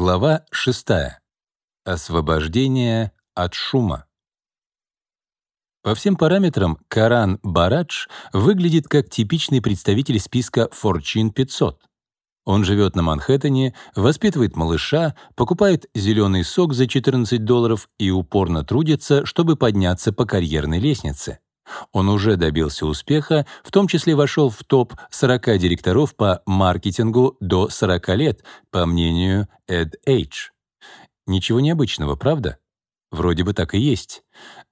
Глава 6. Освобождение от шума. По всем параметрам Каран Барадж выглядит как типичный представитель списка Fortune 500. Он живет на Манхэттене, воспитывает малыша, покупает зеленый сок за 14 долларов и упорно трудится, чтобы подняться по карьерной лестнице. Он уже добился успеха, в том числе вошел в топ 40 директоров по маркетингу до 40 лет, по мнению EdAge. Ничего необычного, правда? Вроде бы так и есть.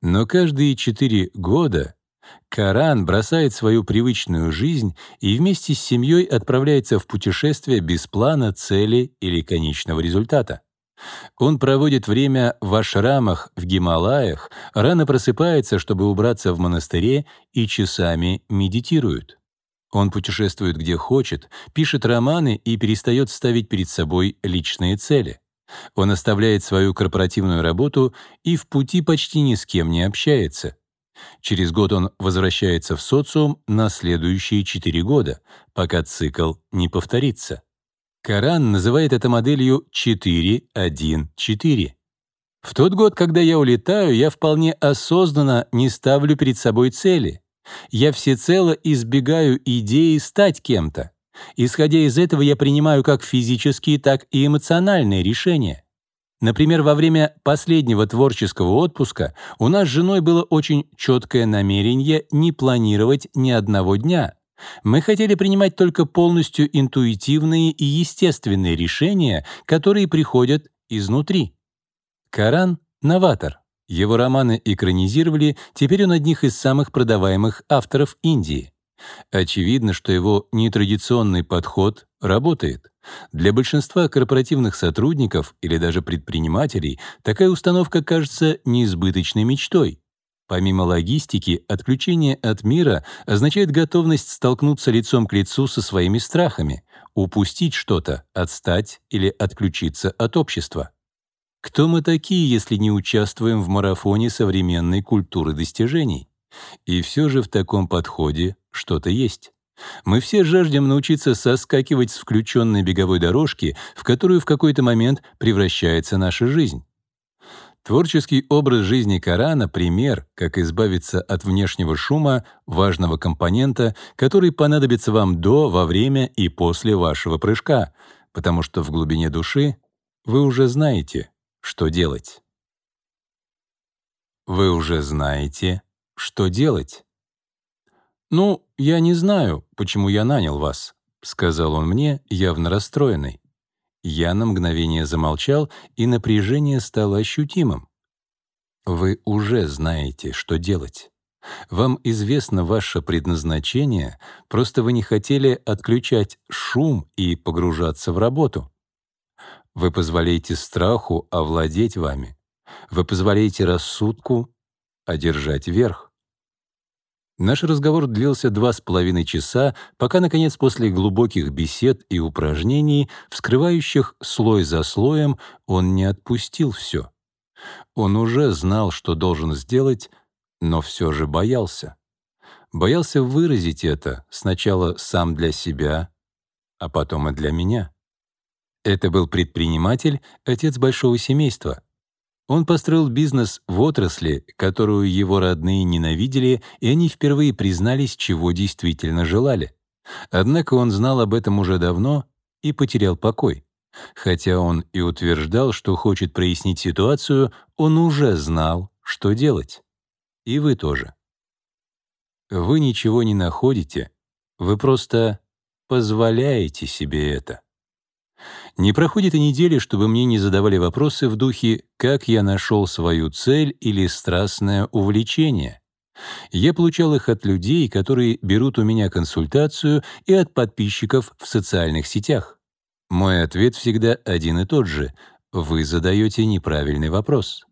Но каждые 4 года Каран бросает свою привычную жизнь и вместе с семьей отправляется в путешествие без плана, цели или конечного результата. Он проводит время в ашрамах в Гималаях, рано просыпается, чтобы убраться в монастыре, и часами медитирует. Он путешествует где хочет, пишет романы и перестает ставить перед собой личные цели. Он оставляет свою корпоративную работу и в пути почти ни с кем не общается. Через год он возвращается в социум на следующие четыре года, пока цикл не повторится. Коран называет это моделью 4-1-4. В тот год, когда я улетаю, я вполне осознанно не ставлю перед собой цели. Я всецело избегаю идеи стать кем-то. Исходя из этого, я принимаю как физические, так и эмоциональные решения. Например, во время последнего творческого отпуска у нас с женой было очень четкое намерение не планировать ни одного дня. Мы хотели принимать только полностью интуитивные и естественные решения, которые приходят изнутри. Коран — новатор. Его романы экранизировали, теперь он одних из самых продаваемых авторов Индии. Очевидно, что его нетрадиционный подход работает. Для большинства корпоративных сотрудников или даже предпринимателей такая установка кажется неизбыточной мечтой. Помимо логистики, отключение от мира означает готовность столкнуться лицом к лицу со своими страхами, упустить что-то, отстать или отключиться от общества. Кто мы такие, если не участвуем в марафоне современной культуры достижений? И все же в таком подходе что-то есть. Мы все жаждем научиться соскакивать с включенной беговой дорожки, в которую в какой-то момент превращается наша жизнь. Творческий образ жизни Корана — пример, как избавиться от внешнего шума, важного компонента, который понадобится вам до, во время и после вашего прыжка, потому что в глубине души вы уже знаете, что делать. Вы уже знаете, что делать. «Ну, я не знаю, почему я нанял вас», — сказал он мне, явно расстроенный. Я на мгновение замолчал, и напряжение стало ощутимым. Вы уже знаете, что делать. Вам известно ваше предназначение, просто вы не хотели отключать шум и погружаться в работу. Вы позволяете страху овладеть вами. Вы позволяете рассудку одержать верх. Наш разговор длился два с половиной часа, пока, наконец, после глубоких бесед и упражнений, вскрывающих слой за слоем, он не отпустил все. Он уже знал, что должен сделать, но все же боялся. Боялся выразить это сначала сам для себя, а потом и для меня. Это был предприниматель, отец большого семейства — он построил бизнес в отрасли, которую его родные ненавидели, и они впервые признались, чего действительно желали. Однако он знал об этом уже давно и потерял покой. Хотя он и утверждал, что хочет прояснить ситуацию, он уже знал, что делать. И вы тоже. Вы ничего не находите, вы просто позволяете себе это. Не проходит и недели, чтобы мне не задавали вопросы в духе «как я нашел свою цель» или «страстное увлечение». Я получал их от людей, которые берут у меня консультацию, и от подписчиков в социальных сетях. Мой ответ всегда один и тот же — вы задаете неправильный вопрос.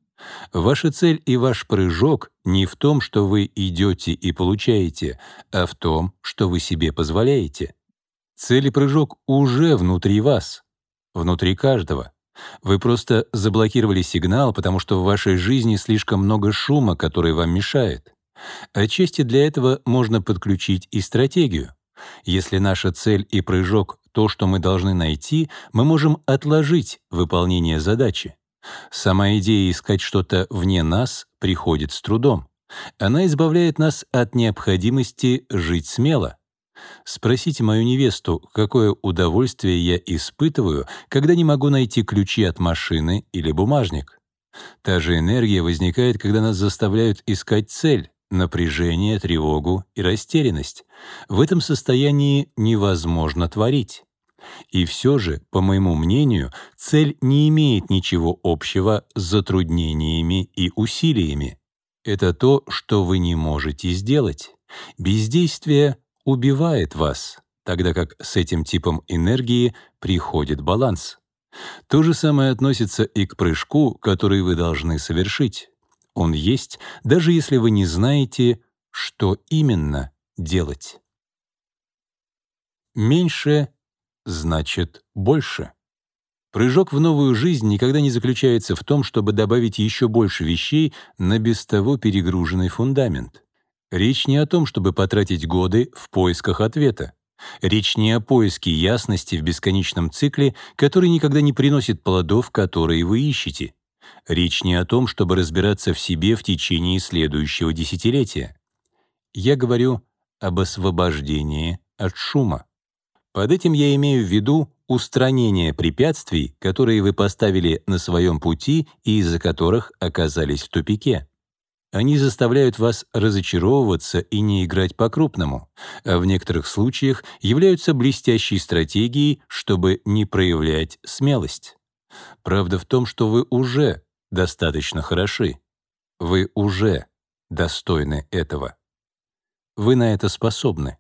Ваша цель и ваш прыжок не в том, что вы идете и получаете, а в том, что вы себе позволяете. Цель и прыжок уже внутри вас внутри каждого. Вы просто заблокировали сигнал, потому что в вашей жизни слишком много шума, который вам мешает. Отчасти для этого можно подключить и стратегию. Если наша цель и прыжок то, что мы должны найти, мы можем отложить выполнение задачи. Сама идея искать что-то вне нас приходит с трудом. Она избавляет нас от необходимости жить смело. Спросите мою невесту, какое удовольствие я испытываю, когда не могу найти ключи от машины или бумажник. Та же энергия возникает, когда нас заставляют искать цель, напряжение, тревогу и растерянность. В этом состоянии невозможно творить. И все же, по моему мнению, цель не имеет ничего общего с затруднениями и усилиями. Это то, что вы не можете сделать. Бездействие убивает вас, тогда как с этим типом энергии приходит баланс. То же самое относится и к прыжку, который вы должны совершить. Он есть, даже если вы не знаете, что именно делать. Меньше значит больше. Прыжок в новую жизнь никогда не заключается в том, чтобы добавить еще больше вещей на без того перегруженный фундамент. Речь не о том, чтобы потратить годы в поисках ответа. Речь не о поиске ясности в бесконечном цикле, который никогда не приносит плодов, которые вы ищете. Речь не о том, чтобы разбираться в себе в течение следующего десятилетия. Я говорю об освобождении от шума. Под этим я имею в виду устранение препятствий, которые вы поставили на своем пути и из-за которых оказались в тупике. Они заставляют вас разочаровываться и не играть по-крупному, а в некоторых случаях являются блестящей стратегией, чтобы не проявлять смелость. Правда в том, что вы уже достаточно хороши. Вы уже достойны этого. Вы на это способны.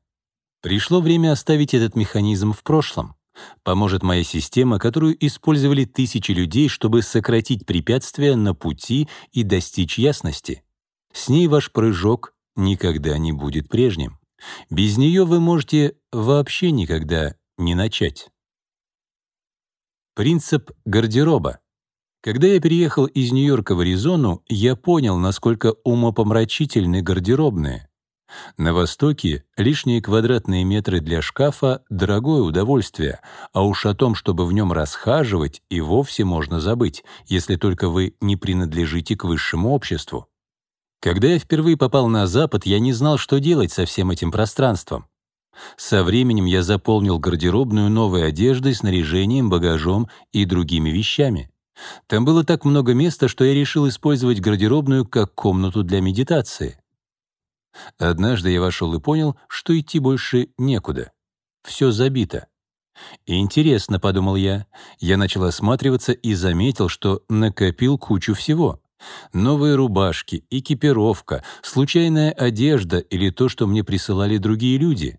Пришло время оставить этот механизм в прошлом. Поможет моя система, которую использовали тысячи людей, чтобы сократить препятствия на пути и достичь ясности. С ней ваш прыжок никогда не будет прежним. Без нее вы можете вообще никогда не начать. Принцип гардероба. Когда я переехал из Нью-Йорка в Аризону, я понял, насколько умопомрачительны гардеробные. На Востоке лишние квадратные метры для шкафа — дорогое удовольствие, а уж о том, чтобы в нем расхаживать, и вовсе можно забыть, если только вы не принадлежите к высшему обществу. Когда я впервые попал на Запад, я не знал, что делать со всем этим пространством. Со временем я заполнил гардеробную новой одеждой, снаряжением, багажом и другими вещами. Там было так много места, что я решил использовать гардеробную как комнату для медитации. Однажды я вошел и понял, что идти больше некуда. Все забито. «Интересно», — подумал я. Я начал осматриваться и заметил, что накопил кучу всего. Новые рубашки, экипировка, случайная одежда или то, что мне присылали другие люди.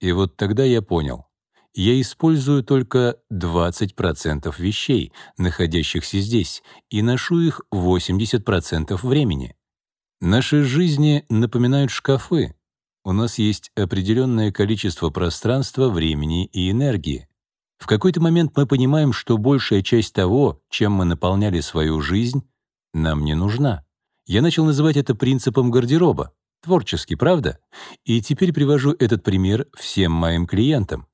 И вот тогда я понял. Я использую только 20% вещей, находящихся здесь, и ношу их 80% времени. Наши жизни напоминают шкафы. У нас есть определенное количество пространства, времени и энергии. В какой-то момент мы понимаем, что большая часть того, чем мы наполняли свою жизнь, нам не нужна. Я начал называть это принципом гардероба. Творчески, правда? И теперь привожу этот пример всем моим клиентам.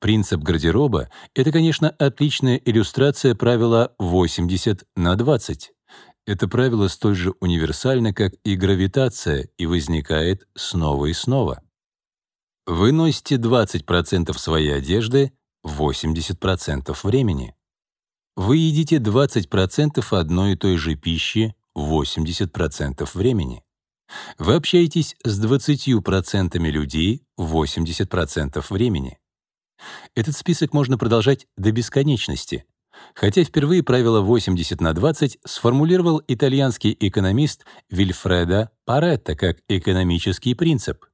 Принцип гардероба — это, конечно, отличная иллюстрация правила 80 на 20. Это правило столь же универсально, как и гравитация, и возникает снова и снова. Вы носите 20% своей одежды 80% времени. Вы едите 20% одной и той же пищи 80% времени. Вы общаетесь с 20% людей 80% времени. Этот список можно продолжать до бесконечности, хотя впервые правило 80 на 20 сформулировал итальянский экономист Вильфредо Паретто как экономический принцип.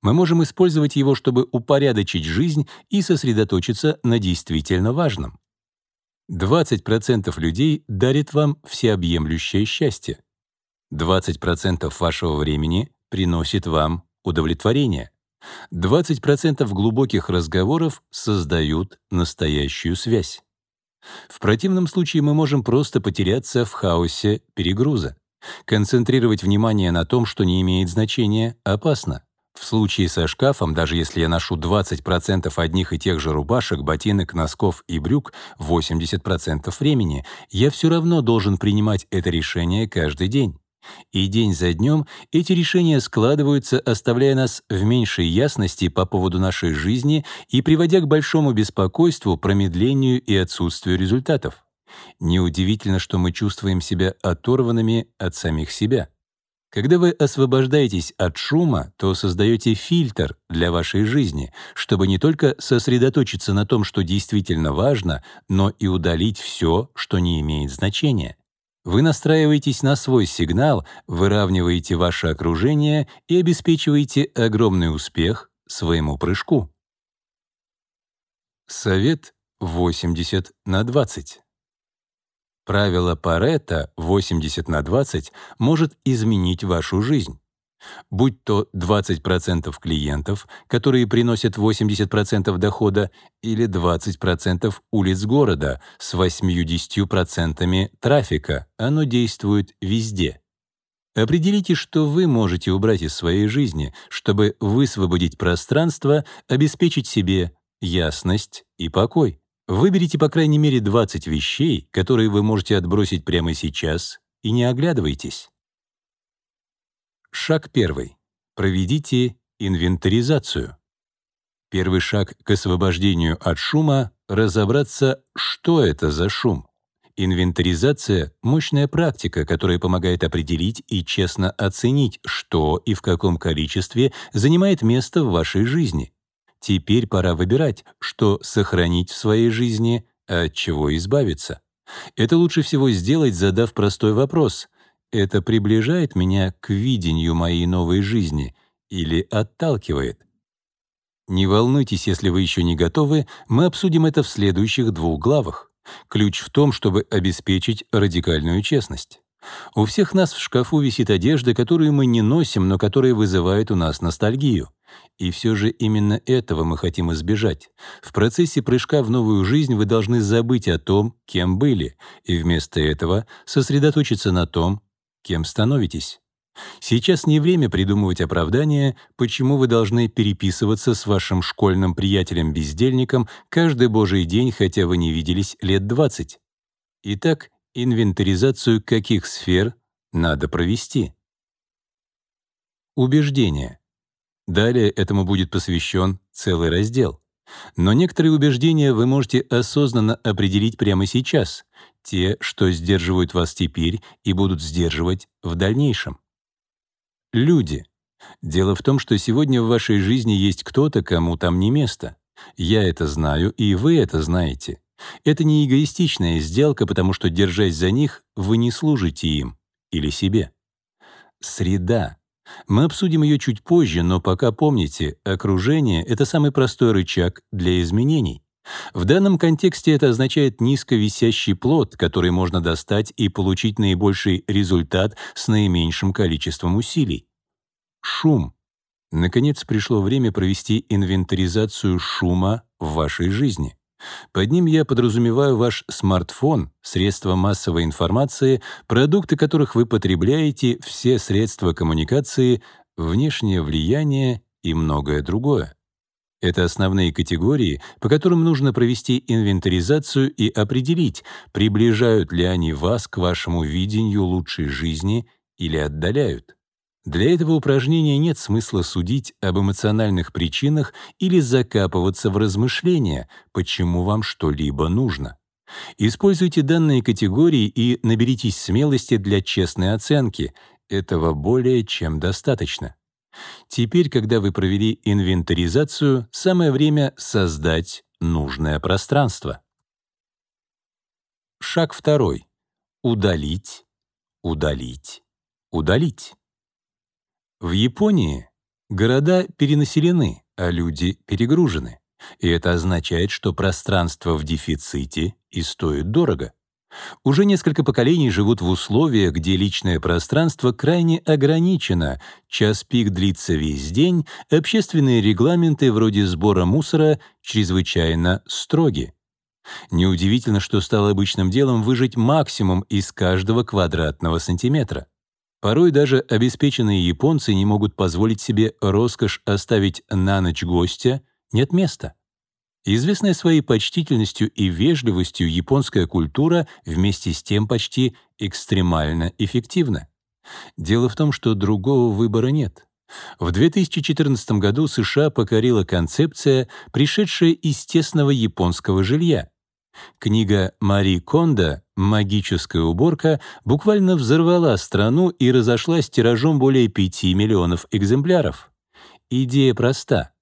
Мы можем использовать его, чтобы упорядочить жизнь и сосредоточиться на действительно важном. 20% людей дарит вам всеобъемлющее счастье. 20% вашего времени приносит вам удовлетворение. 20% глубоких разговоров создают настоящую связь. В противном случае мы можем просто потеряться в хаосе перегруза. Концентрировать внимание на том, что не имеет значения, опасно. В случае со шкафом, даже если я ношу 20% одних и тех же рубашек, ботинок, носков и брюк 80% времени, я все равно должен принимать это решение каждый день. И день за днем эти решения складываются, оставляя нас в меньшей ясности по поводу нашей жизни и приводя к большому беспокойству, промедлению и отсутствию результатов. Неудивительно, что мы чувствуем себя оторванными от самих себя. Когда вы освобождаетесь от шума, то создаете фильтр для вашей жизни, чтобы не только сосредоточиться на том, что действительно важно, но и удалить все, что не имеет значения. Вы настраиваетесь на свой сигнал, выравниваете ваше окружение и обеспечиваете огромный успех своему прыжку. Совет 80 на 20. Правило Паретта 80 на 20 может изменить вашу жизнь будь то 20% клиентов, которые приносят 80% дохода, или 20% улиц города с 80% трафика, оно действует везде. Определите, что вы можете убрать из своей жизни, чтобы высвободить пространство, обеспечить себе ясность и покой. Выберите по крайней мере 20 вещей, которые вы можете отбросить прямо сейчас, и не оглядывайтесь. Шаг первый. Проведите инвентаризацию. Первый шаг к освобождению от шума — разобраться, что это за шум. Инвентаризация — мощная практика, которая помогает определить и честно оценить, что и в каком количестве занимает место в вашей жизни. Теперь пора выбирать, что сохранить в своей жизни, а от чего избавиться. Это лучше всего сделать, задав простой вопрос это приближает меня к видению моей новой жизни или отталкивает? Не волнуйтесь, если вы еще не готовы, мы обсудим это в следующих двух главах. Ключ в том, чтобы обеспечить радикальную честность. У всех нас в шкафу висит одежда, которую мы не носим, но которая вызывает у нас ностальгию. И все же именно этого мы хотим избежать. В процессе прыжка в новую жизнь вы должны забыть о том, кем были, и вместо этого сосредоточиться на том, кем становитесь. Сейчас не время придумывать оправдания, почему вы должны переписываться с вашим школьным приятелем-бездельником каждый божий день, хотя вы не виделись лет 20. Итак, инвентаризацию каких сфер надо провести? Убеждения. Далее этому будет посвящен целый раздел. Но некоторые убеждения вы можете осознанно определить прямо сейчас, те, что сдерживают вас теперь и будут сдерживать в дальнейшем. Люди. Дело в том, что сегодня в вашей жизни есть кто-то, кому там не место. Я это знаю, и вы это знаете. Это не эгоистичная сделка, потому что, держась за них, вы не служите им или себе. Среда. Мы обсудим ее чуть позже, но пока помните, окружение — это самый простой рычаг для изменений. В данном контексте это означает низковисящий плод, который можно достать и получить наибольший результат с наименьшим количеством усилий. Шум. Наконец пришло время провести инвентаризацию шума в вашей жизни. Под ним я подразумеваю ваш смартфон, средства массовой информации, продукты которых вы потребляете, все средства коммуникации, внешнее влияние и многое другое. Это основные категории, по которым нужно провести инвентаризацию и определить, приближают ли они вас к вашему видению лучшей жизни или отдаляют. Для этого упражнения нет смысла судить об эмоциональных причинах или закапываться в размышления, почему вам что-либо нужно. Используйте данные категории и наберитесь смелости для честной оценки. Этого более чем достаточно. Теперь, когда вы провели инвентаризацию, самое время создать нужное пространство. Шаг второй. Удалить, удалить, удалить. В Японии города перенаселены, а люди перегружены. И это означает, что пространство в дефиците и стоит дорого. Уже несколько поколений живут в условиях, где личное пространство крайне ограничено, час пик длится весь день, общественные регламенты вроде сбора мусора чрезвычайно строги. Неудивительно, что стало обычным делом выжить максимум из каждого квадратного сантиметра. Порой даже обеспеченные японцы не могут позволить себе роскошь оставить на ночь гостя, нет места. Известная своей почтительностью и вежливостью японская культура вместе с тем почти экстремально эффективна. Дело в том, что другого выбора нет. В 2014 году США покорила концепция, пришедшая из тесного японского жилья. Книга Мари Кондо «Магическая уборка» буквально взорвала страну и разошлась тиражом более 5 миллионов экземпляров. Идея проста.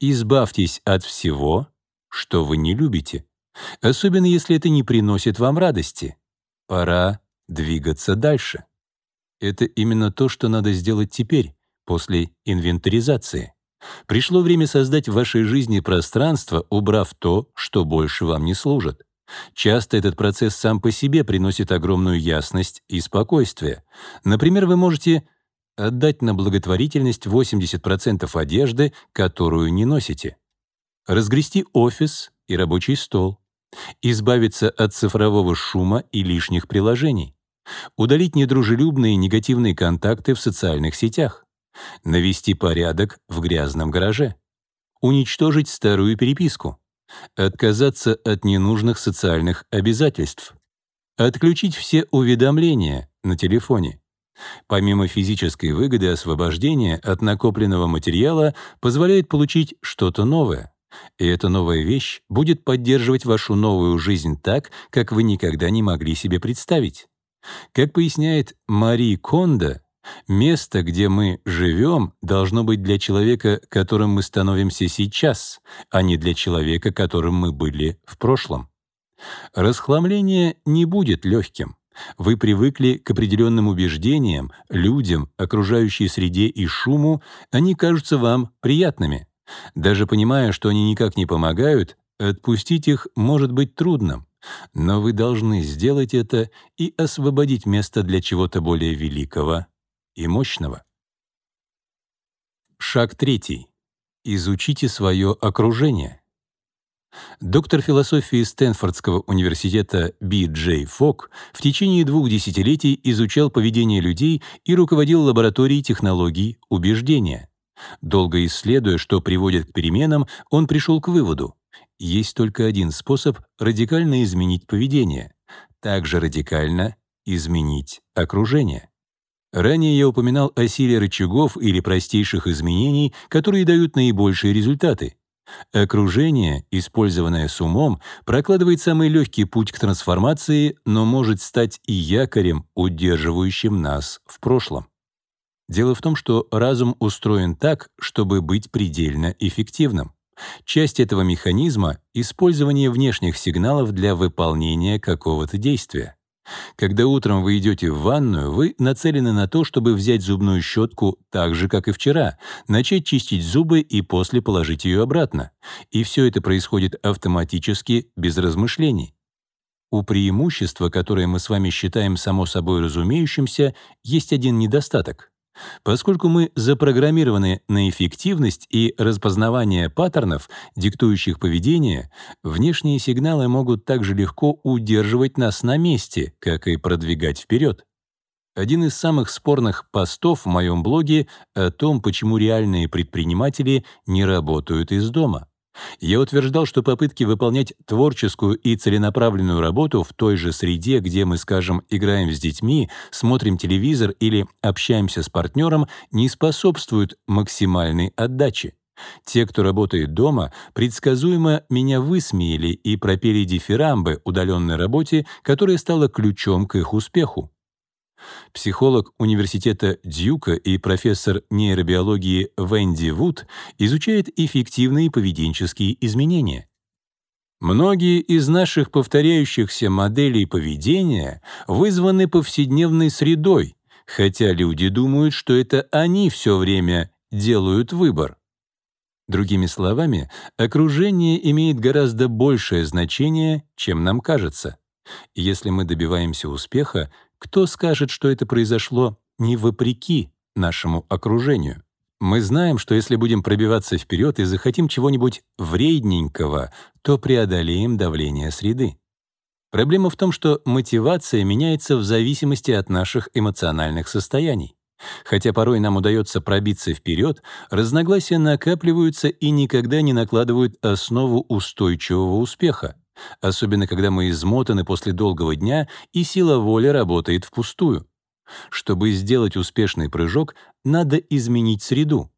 Избавьтесь от всего, что вы не любите, особенно если это не приносит вам радости. Пора двигаться дальше. Это именно то, что надо сделать теперь, после инвентаризации. Пришло время создать в вашей жизни пространство, убрав то, что больше вам не служит. Часто этот процесс сам по себе приносит огромную ясность и спокойствие. Например, вы можете отдать на благотворительность 80% одежды, которую не носите. Разгрести офис и рабочий стол. Избавиться от цифрового шума и лишних приложений. Удалить недружелюбные негативные контакты в социальных сетях. Навести порядок в грязном гараже. Уничтожить старую переписку. Отказаться от ненужных социальных обязательств. Отключить все уведомления на телефоне. Помимо физической выгоды, освобождение от накопленного материала позволяет получить что-то новое. И эта новая вещь будет поддерживать вашу новую жизнь так, как вы никогда не могли себе представить. Как поясняет Мари Кондо, место, где мы живем, должно быть для человека, которым мы становимся сейчас, а не для человека, которым мы были в прошлом. Расхламление не будет легким. Вы привыкли к определенным убеждениям, людям, окружающей среде и шуму, они кажутся вам приятными. Даже понимая, что они никак не помогают, отпустить их может быть трудным. Но вы должны сделать это и освободить место для чего-то более великого и мощного. Шаг третий. Изучите свое окружение. Доктор философии Стэнфордского университета Би Джей Фок в течение двух десятилетий изучал поведение людей и руководил лабораторией технологий убеждения. Долго исследуя, что приводит к переменам, он пришел к выводу есть только один способ радикально изменить поведение, также радикально изменить окружение. Ранее я упоминал о силе рычагов или простейших изменений, которые дают наибольшие результаты. Окружение, использованное с умом, прокладывает самый легкий путь к трансформации, но может стать и якорем, удерживающим нас в прошлом. Дело в том, что разум устроен так, чтобы быть предельно эффективным. Часть этого механизма — использование внешних сигналов для выполнения какого-то действия. Когда утром вы идете в ванную, вы нацелены на то, чтобы взять зубную щетку так же, как и вчера, начать чистить зубы и после положить ее обратно. И все это происходит автоматически, без размышлений. У преимущества, которое мы с вами считаем само собой разумеющимся, есть один недостаток. Поскольку мы запрограммированы на эффективность и распознавание паттернов, диктующих поведение, внешние сигналы могут также легко удерживать нас на месте, как и продвигать вперед. Один из самых спорных постов в моем блоге о том, почему реальные предприниматели не работают из дома. Я утверждал, что попытки выполнять творческую и целенаправленную работу в той же среде, где мы, скажем, играем с детьми, смотрим телевизор или общаемся с партнером, не способствуют максимальной отдаче. Те, кто работает дома, предсказуемо меня высмеяли и пропели дифирамбы удаленной работе, которая стала ключом к их успеху. Психолог университета Дьюка и профессор нейробиологии Венди Вуд изучает эффективные поведенческие изменения. Многие из наших повторяющихся моделей поведения вызваны повседневной средой, хотя люди думают, что это они все время делают выбор. Другими словами, окружение имеет гораздо большее значение, чем нам кажется. Если мы добиваемся успеха, кто скажет, что это произошло не вопреки нашему окружению? Мы знаем, что если будем пробиваться вперед и захотим чего-нибудь вредненького, то преодолеем давление среды. Проблема в том, что мотивация меняется в зависимости от наших эмоциональных состояний. Хотя порой нам удается пробиться вперед, разногласия накапливаются и никогда не накладывают основу устойчивого успеха, особенно когда мы измотаны после долгого дня и сила воли работает впустую. Чтобы сделать успешный прыжок, надо изменить среду.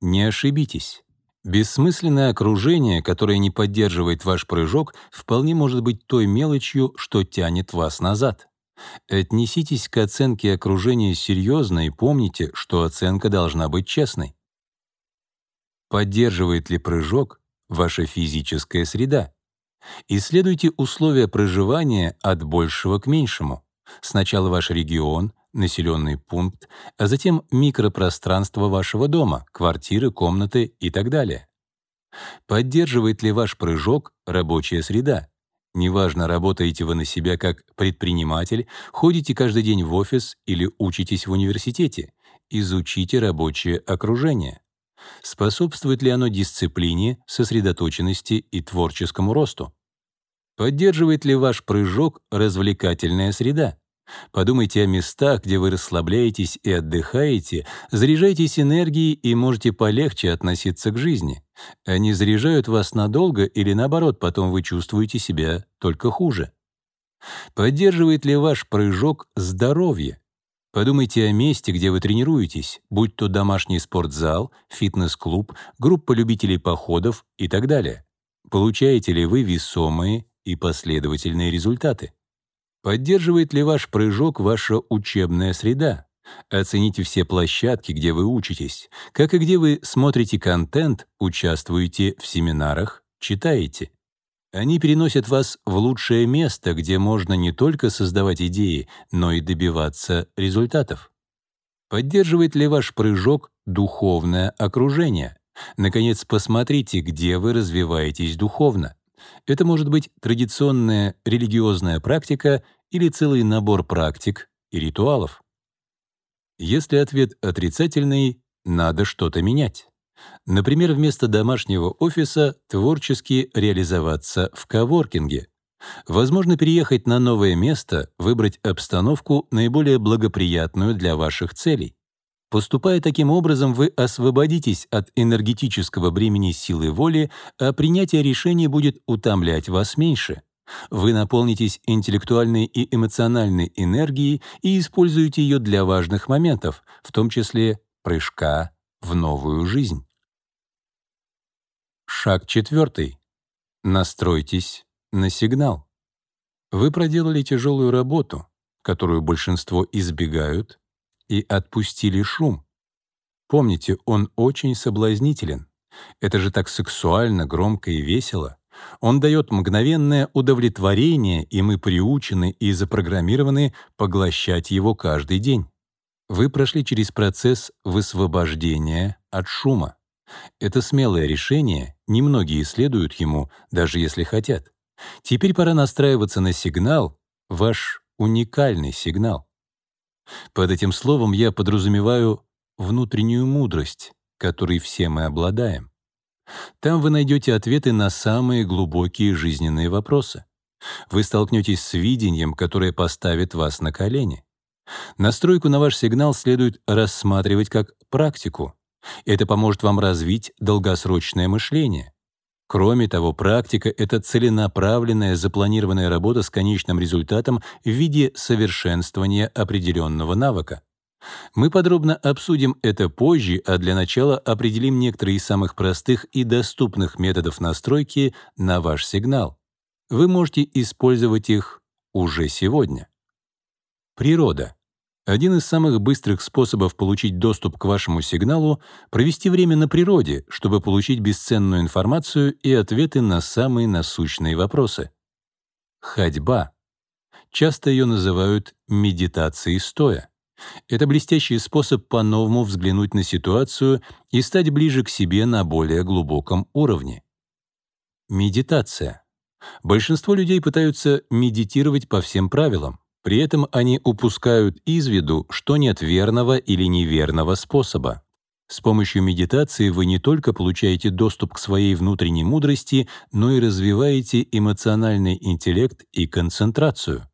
Не ошибитесь. Бессмысленное окружение, которое не поддерживает ваш прыжок, вполне может быть той мелочью, что тянет вас назад. Отнеситесь к оценке окружения серьезно и помните, что оценка должна быть честной. Поддерживает ли прыжок ваша физическая среда? Исследуйте условия проживания от большего к меньшему. Сначала ваш регион, населенный пункт, а затем микропространство вашего дома, квартиры, комнаты и так далее. Поддерживает ли ваш прыжок рабочая среда? Неважно, работаете вы на себя как предприниматель, ходите каждый день в офис или учитесь в университете, изучите рабочее окружение. Способствует ли оно дисциплине, сосредоточенности и творческому росту? Поддерживает ли ваш прыжок развлекательная среда? Подумайте о местах, где вы расслабляетесь и отдыхаете, заряжаетесь энергией и можете полегче относиться к жизни. Они заряжают вас надолго или, наоборот, потом вы чувствуете себя только хуже. Поддерживает ли ваш прыжок здоровье? Подумайте о месте, где вы тренируетесь, будь то домашний спортзал, фитнес-клуб, группа любителей походов и так далее. Получаете ли вы весомые и последовательные результаты? Поддерживает ли ваш прыжок ваша учебная среда? Оцените все площадки, где вы учитесь, как и где вы смотрите контент, участвуете в семинарах, читаете. Они переносят вас в лучшее место, где можно не только создавать идеи, но и добиваться результатов. Поддерживает ли ваш прыжок духовное окружение? Наконец, посмотрите, где вы развиваетесь духовно. Это может быть традиционная религиозная практика или целый набор практик и ритуалов. Если ответ отрицательный, надо что-то менять. Например, вместо домашнего офиса творчески реализоваться в коворкинге. Возможно, переехать на новое место, выбрать обстановку, наиболее благоприятную для ваших целей. Поступая таким образом, вы освободитесь от энергетического бремени силы воли, а принятие решений будет утомлять вас меньше. Вы наполнитесь интеллектуальной и эмоциональной энергией и используете ее для важных моментов, в том числе прыжка в новую жизнь. Шаг четвертый. Настройтесь на сигнал. Вы проделали тяжелую работу, которую большинство избегают, и отпустили шум. Помните, он очень соблазнителен. Это же так сексуально, громко и весело. Он дает мгновенное удовлетворение, и мы приучены и запрограммированы поглощать его каждый день. Вы прошли через процесс высвобождения от шума. Это смелое решение, немногие следуют ему, даже если хотят. Теперь пора настраиваться на сигнал, ваш уникальный сигнал. Под этим словом я подразумеваю внутреннюю мудрость, которой все мы обладаем. Там вы найдете ответы на самые глубокие жизненные вопросы. Вы столкнетесь с видением, которое поставит вас на колени. Настройку на ваш сигнал следует рассматривать как практику. Это поможет вам развить долгосрочное мышление. Кроме того, практика — это целенаправленная, запланированная работа с конечным результатом в виде совершенствования определенного навыка. Мы подробно обсудим это позже, а для начала определим некоторые из самых простых и доступных методов настройки на ваш сигнал. Вы можете использовать их уже сегодня. Природа. Один из самых быстрых способов получить доступ к вашему сигналу — провести время на природе, чтобы получить бесценную информацию и ответы на самые насущные вопросы. Ходьба. Часто ее называют медитацией стоя. Это блестящий способ по-новому взглянуть на ситуацию и стать ближе к себе на более глубоком уровне. Медитация. Большинство людей пытаются медитировать по всем правилам. При этом они упускают из виду, что нет верного или неверного способа. С помощью медитации вы не только получаете доступ к своей внутренней мудрости, но и развиваете эмоциональный интеллект и концентрацию.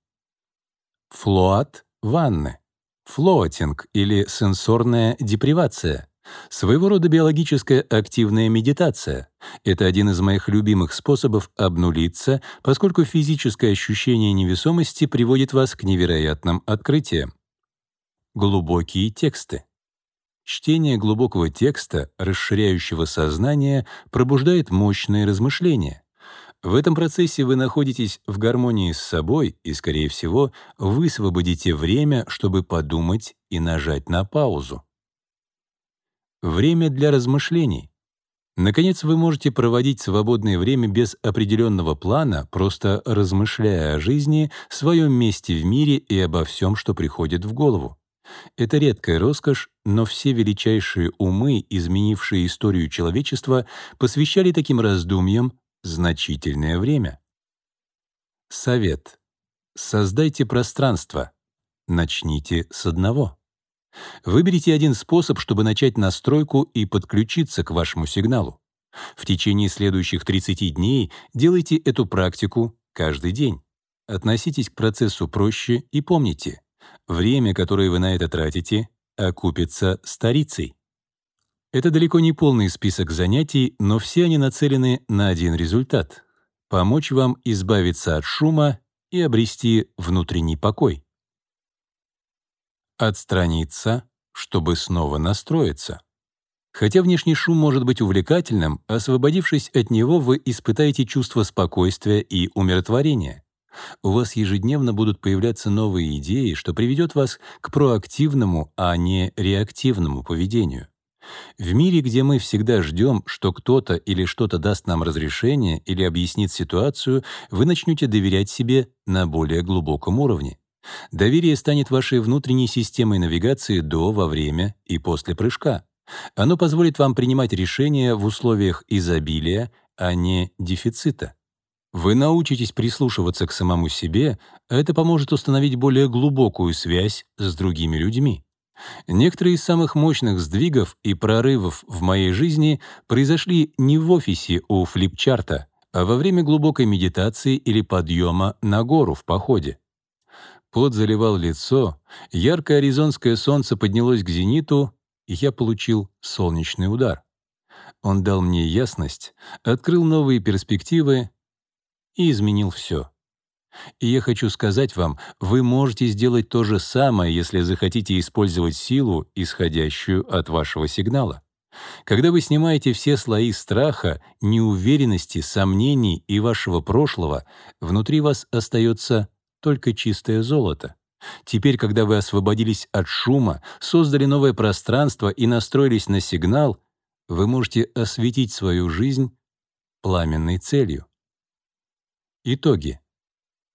Флоат ванны. Флоатинг или сенсорная депривация. Своего рода биологическая активная медитация. Это один из моих любимых способов обнулиться, поскольку физическое ощущение невесомости приводит вас к невероятным открытиям. Глубокие тексты. Чтение глубокого текста, расширяющего сознание, пробуждает мощные размышления. В этом процессе вы находитесь в гармонии с собой и, скорее всего, высвободите время, чтобы подумать и нажать на паузу. Время для размышлений. Наконец, вы можете проводить свободное время без определенного плана, просто размышляя о жизни, своем месте в мире и обо всем, что приходит в голову. Это редкая роскошь, но все величайшие умы, изменившие историю человечества, посвящали таким раздумьям значительное время. Совет. Создайте пространство. Начните с одного. Выберите один способ, чтобы начать настройку и подключиться к вашему сигналу. В течение следующих 30 дней делайте эту практику каждый день. Относитесь к процессу проще и помните, Время, которое вы на это тратите, окупится старицей. Это далеко не полный список занятий, но все они нацелены на один результат — помочь вам избавиться от шума и обрести внутренний покой. Отстраниться, чтобы снова настроиться. Хотя внешний шум может быть увлекательным, освободившись от него, вы испытаете чувство спокойствия и умиротворения. У вас ежедневно будут появляться новые идеи, что приведет вас к проактивному, а не реактивному поведению. В мире, где мы всегда ждем, что кто-то или что-то даст нам разрешение или объяснит ситуацию, вы начнете доверять себе на более глубоком уровне. Доверие станет вашей внутренней системой навигации до, во время и после прыжка. Оно позволит вам принимать решения в условиях изобилия, а не дефицита. Вы научитесь прислушиваться к самому себе, а это поможет установить более глубокую связь с другими людьми. Некоторые из самых мощных сдвигов и прорывов в моей жизни произошли не в офисе у флипчарта, а во время глубокой медитации или подъема на гору в походе. Пот заливал лицо, яркое аризонское солнце поднялось к зениту, и я получил солнечный удар. Он дал мне ясность, открыл новые перспективы, и изменил все. И я хочу сказать вам, вы можете сделать то же самое, если захотите использовать силу, исходящую от вашего сигнала. Когда вы снимаете все слои страха, неуверенности, сомнений и вашего прошлого, внутри вас остается только чистое золото. Теперь, когда вы освободились от шума, создали новое пространство и настроились на сигнал, вы можете осветить свою жизнь пламенной целью. Итоги.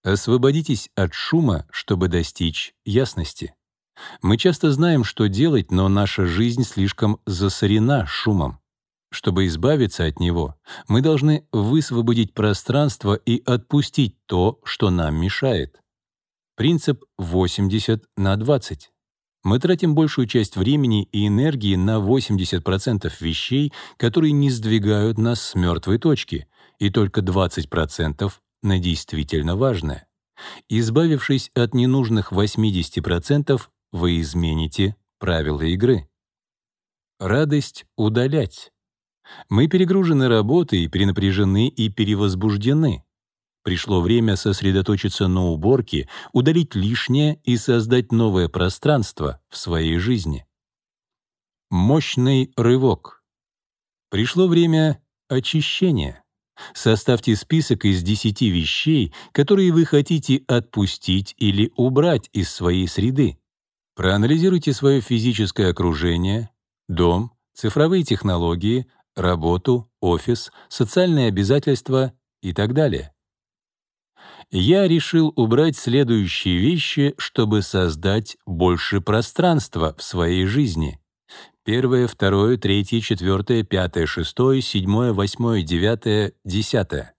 Освободитесь от шума, чтобы достичь ясности. Мы часто знаем, что делать, но наша жизнь слишком засорена шумом. Чтобы избавиться от него, мы должны высвободить пространство и отпустить то, что нам мешает. Принцип 80 на 20. Мы тратим большую часть времени и энергии на 80% вещей, которые не сдвигают нас с мертвой точки, и только 20% на действительно важное. Избавившись от ненужных 80%, вы измените правила игры. Радость удалять. Мы перегружены работой, перенапряжены и перевозбуждены. Пришло время сосредоточиться на уборке, удалить лишнее и создать новое пространство в своей жизни. Мощный рывок. Пришло время очищения. Составьте список из 10 вещей, которые вы хотите отпустить или убрать из своей среды. Проанализируйте свое физическое окружение, дом, цифровые технологии, работу, офис, социальные обязательства и так далее. Я решил убрать следующие вещи, чтобы создать больше пространства в своей жизни — Первое, второе, третье, четвертое, пятое, шестое, седьмое, восьмое, девятое, десятое.